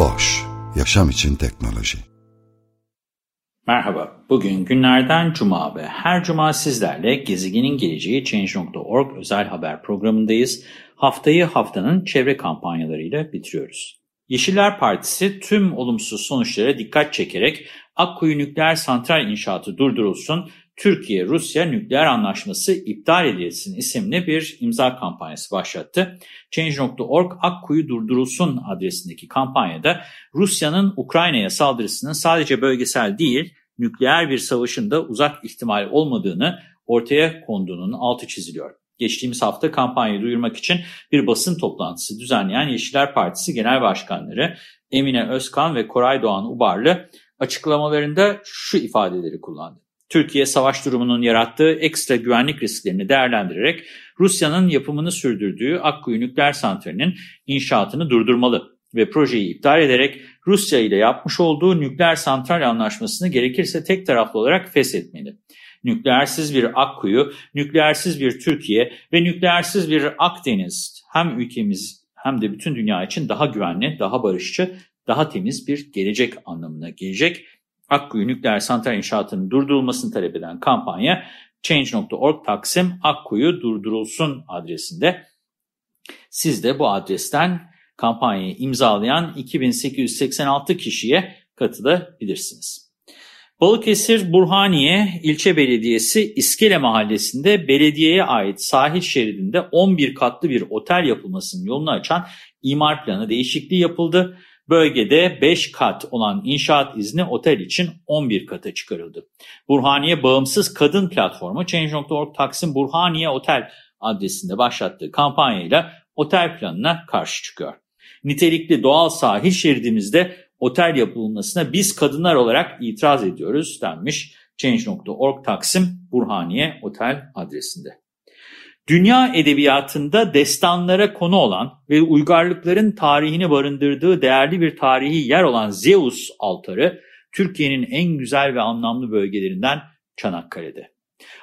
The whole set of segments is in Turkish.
Bosch, yaşam için teknoloji. Merhaba, bugün günlerden cuma ve her cuma sizlerle Gezegenin Geleceği Change.org özel haber programındayız. Haftayı haftanın çevre kampanyalarıyla bitiriyoruz. Yeşiller Partisi tüm olumsuz sonuçlara dikkat çekerek Akkuyu nükleer santral inşaatı durdurulsun, Türkiye-Rusya nükleer anlaşması iptal edilsin isimli bir imza kampanyası başlattı. Change.org Akkuyu durdurulsun adresindeki kampanyada Rusya'nın Ukrayna'ya saldırısının sadece bölgesel değil, nükleer bir savaşın da uzak ihtimal olmadığını ortaya konduğunun altı çiziliyor. Geçtiğimiz hafta kampanyayı duyurmak için bir basın toplantısı düzenleyen Yeşiller Partisi Genel Başkanları Emine Özkan ve Koray Doğan Ubarlı açıklamalarında şu ifadeleri kullandı. Türkiye savaş durumunun yarattığı ekstra güvenlik risklerini değerlendirerek Rusya'nın yapımını sürdürdüğü Akkuyu nükleer santralinin inşaatını durdurmalı ve projeyi iptal ederek Rusya ile yapmış olduğu nükleer santral anlaşmasını gerekirse tek taraflı olarak feshetmeli nükleersiz bir Akkuyu, nükleersiz bir Türkiye ve nükleersiz bir Akdeniz hem ülkemiz hem de bütün dünya için daha güvenli, daha barışçı, daha temiz bir gelecek anlamına gelecek. Akkuyu nükleer santral inşaatının durdurulmasını talep eden kampanya Change.org Taksim Akkuyu durdurulsun adresinde. Siz de bu adresten kampanyayı imzalayan 2886 kişiye katılabilirsiniz. Balıkesir Burhaniye İlçe Belediyesi İskele Mahallesi'nde belediyeye ait sahil şeridinde 11 katlı bir otel yapılmasının yolunu açan imar planı değişikliği yapıldı. Bölgede 5 kat olan inşaat izni otel için 11 kata çıkarıldı. Burhaniye Bağımsız Kadın Platformu Change.org Taksim Burhaniye Otel adresinde başlattığı kampanyayla otel planına karşı çıkıyor. Nitelikli doğal sahil şeridimizde otel yapılmasına biz kadınlar olarak itiraz ediyoruz denmiş Change.org Taksim Burhaniye Otel adresinde. Dünya edebiyatında destanlara konu olan ve uygarlıkların tarihini barındırdığı değerli bir tarihi yer olan Zeus altarı Türkiye'nin en güzel ve anlamlı bölgelerinden Çanakkale'de.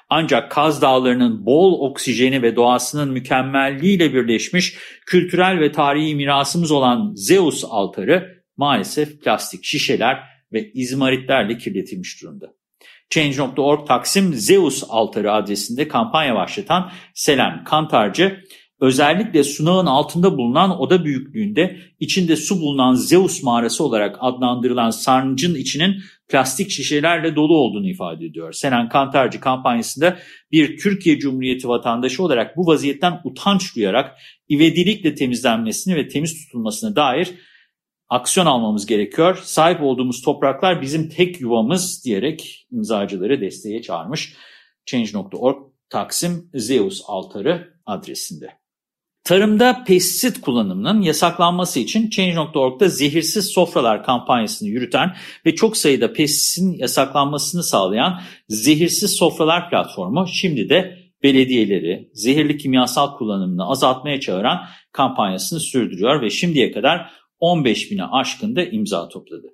Ancak Kaz Dağları'nın bol oksijeni ve doğasının mükemmelliğiyle birleşmiş kültürel ve tarihi mirasımız olan Zeus altarı maalesef plastik şişeler ve izmaritlerle kirletilmiş durumda. Change.org Taksim Zeus altarı adresinde kampanya başlatan Selen Kantarcı, özellikle sunağın altında bulunan oda büyüklüğünde içinde su bulunan Zeus mağarası olarak adlandırılan sarnıcın içinin plastik şişelerle dolu olduğunu ifade ediyor. Selen Kantarcı kampanyasında bir Türkiye Cumhuriyeti vatandaşı olarak bu vaziyetten utanç duyarak ivedilikle temizlenmesini ve temiz tutulmasına dair aksiyon almamız gerekiyor. Sahip olduğumuz topraklar bizim tek yuvamız diyerek imzacıları desteğe çağırmış. Change.org Taksim Zeus altarı adresinde. Tarımda pestisit kullanımının yasaklanması için Change.org'da zehirsiz sofralar kampanyasını yürüten ve çok sayıda pestisitin yasaklanmasını sağlayan Zehirsiz Sofralar platformu şimdi de belediyeleri zehirli kimyasal kullanımını azaltmaya çağıran kampanyasını sürdürüyor ve şimdiye kadar 15 bine aşkında imza topladı.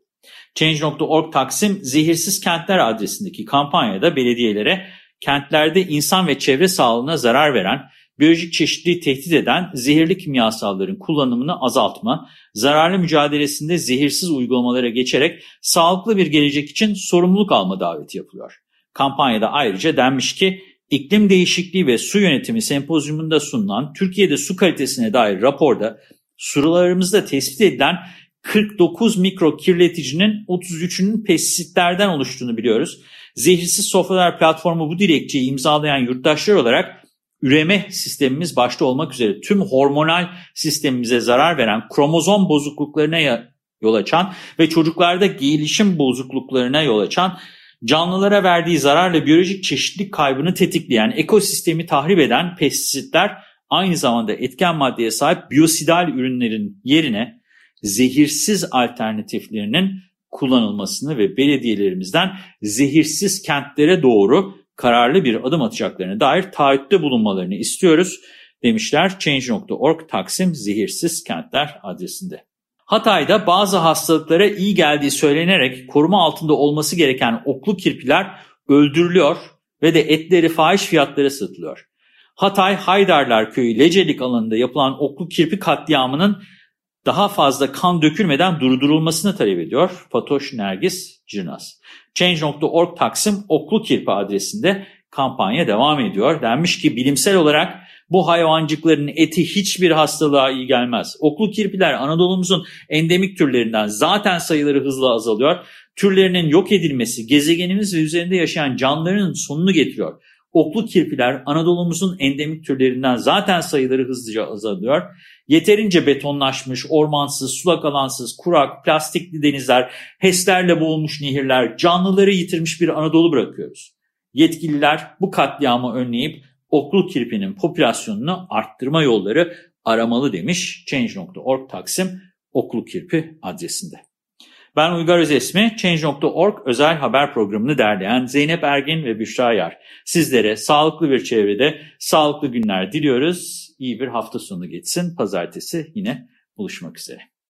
Change.org Taksim Zehirsiz Kentler adresindeki kampanyada belediyelere kentlerde insan ve çevre sağlığına zarar veren, biyolojik çeşitliliği tehdit eden zehirli kimyasalların kullanımını azaltma, zararlı mücadelesinde zehirsiz uygulamalara geçerek sağlıklı bir gelecek için sorumluluk alma daveti yapılıyor. Kampanyada ayrıca denmiş ki iklim değişikliği ve su yönetimi sempozyumunda sunulan Türkiye'de su kalitesine dair raporda sularımızda tespit edilen 49 mikro kirleticinin 33'ünün pestisitlerden oluştuğunu biliyoruz. Zehirsiz Sofralar Platformu bu dilekçeyi imzalayan yurttaşlar olarak üreme sistemimiz başta olmak üzere tüm hormonal sistemimize zarar veren kromozom bozukluklarına yol açan ve çocuklarda gelişim bozukluklarına yol açan canlılara verdiği zararla biyolojik çeşitlilik kaybını tetikleyen, ekosistemi tahrip eden pestisitler aynı zamanda etken maddeye sahip biyosidal ürünlerin yerine zehirsiz alternatiflerinin kullanılmasını ve belediyelerimizden zehirsiz kentlere doğru kararlı bir adım atacaklarına dair taahhütte bulunmalarını istiyoruz demişler Change.org Taksim Zehirsiz Kentler adresinde. Hatay'da bazı hastalıklara iyi geldiği söylenerek koruma altında olması gereken oklu kirpiler öldürülüyor ve de etleri fahiş fiyatlara satılıyor. Hatay Haydarlar Köyü Lecelik alanında yapılan oklu kirpi katliamının daha fazla kan dökülmeden durdurulmasını talep ediyor Fatoş Nergis Cırnaz. Change.org Taksim Oklu Kirpi adresinde kampanya devam ediyor. Denmiş ki bilimsel olarak bu hayvancıkların eti hiçbir hastalığa iyi gelmez. Oklu kirpiler Anadolu'muzun endemik türlerinden zaten sayıları hızla azalıyor. Türlerinin yok edilmesi gezegenimiz ve üzerinde yaşayan canlıların sonunu getiriyor. Oklu kirpiler Anadolu'muzun endemik türlerinden zaten sayıları hızlıca azalıyor. Yeterince betonlaşmış, ormansız, sulak alansız, kurak, plastikli denizler, HES'lerle boğulmuş nehirler, canlıları yitirmiş bir Anadolu bırakıyoruz. Yetkililer bu katliamı önleyip oklu kirpinin popülasyonunu arttırma yolları aramalı demiş Change.org Taksim oklu kirpi adresinde. Ben Uygar Özesmi, Change.org özel haber programını derleyen Zeynep Ergin ve Büşra Yar. Sizlere sağlıklı bir çevrede sağlıklı günler diliyoruz. İyi bir hafta sonu geçsin. Pazartesi yine buluşmak üzere.